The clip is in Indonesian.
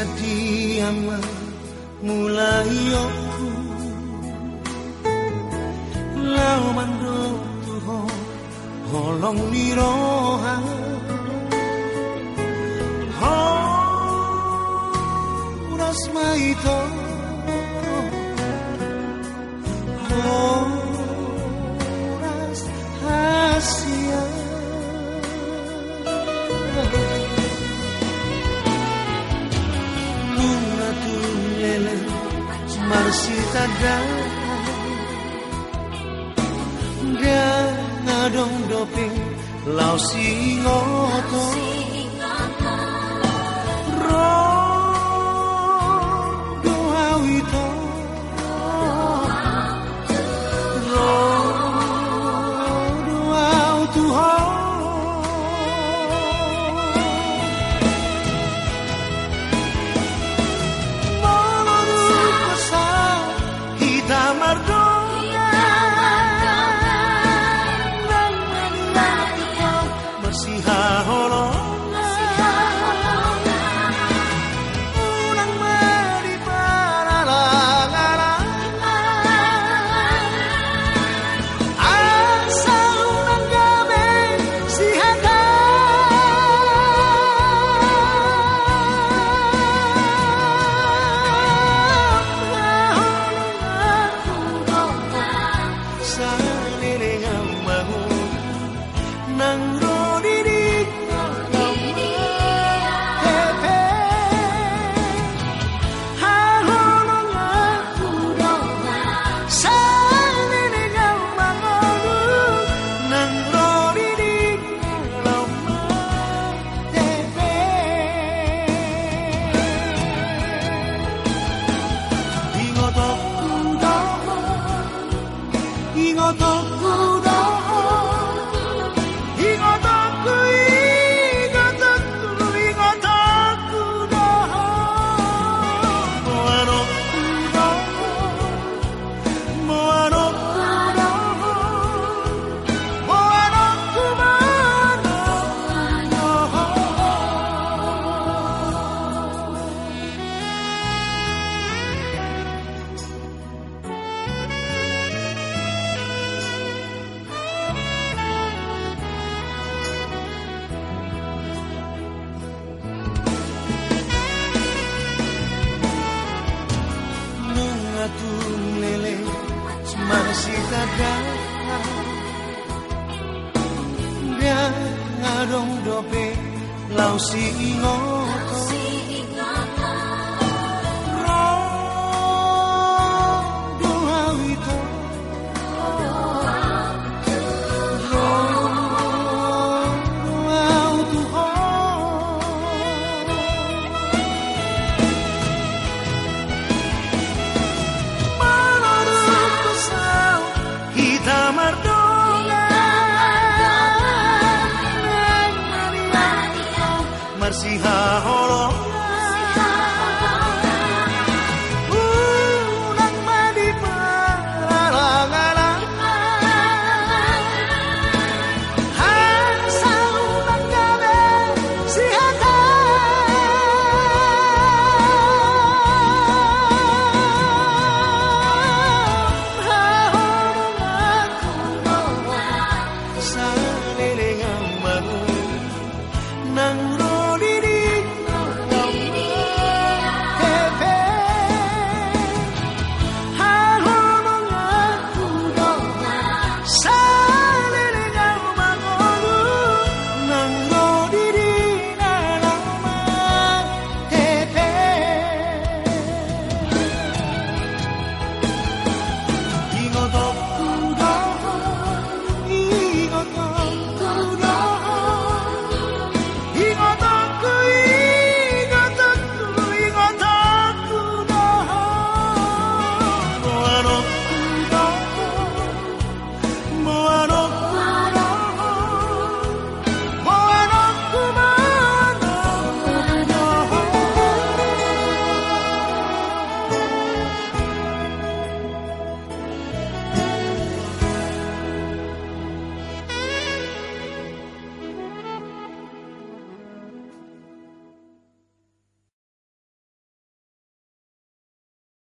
kediaman mulai aku lawan roh Tuhan holong niroha Horas maito marsitada Ganga dong doping lau singoto हाँ हो 留是我。see how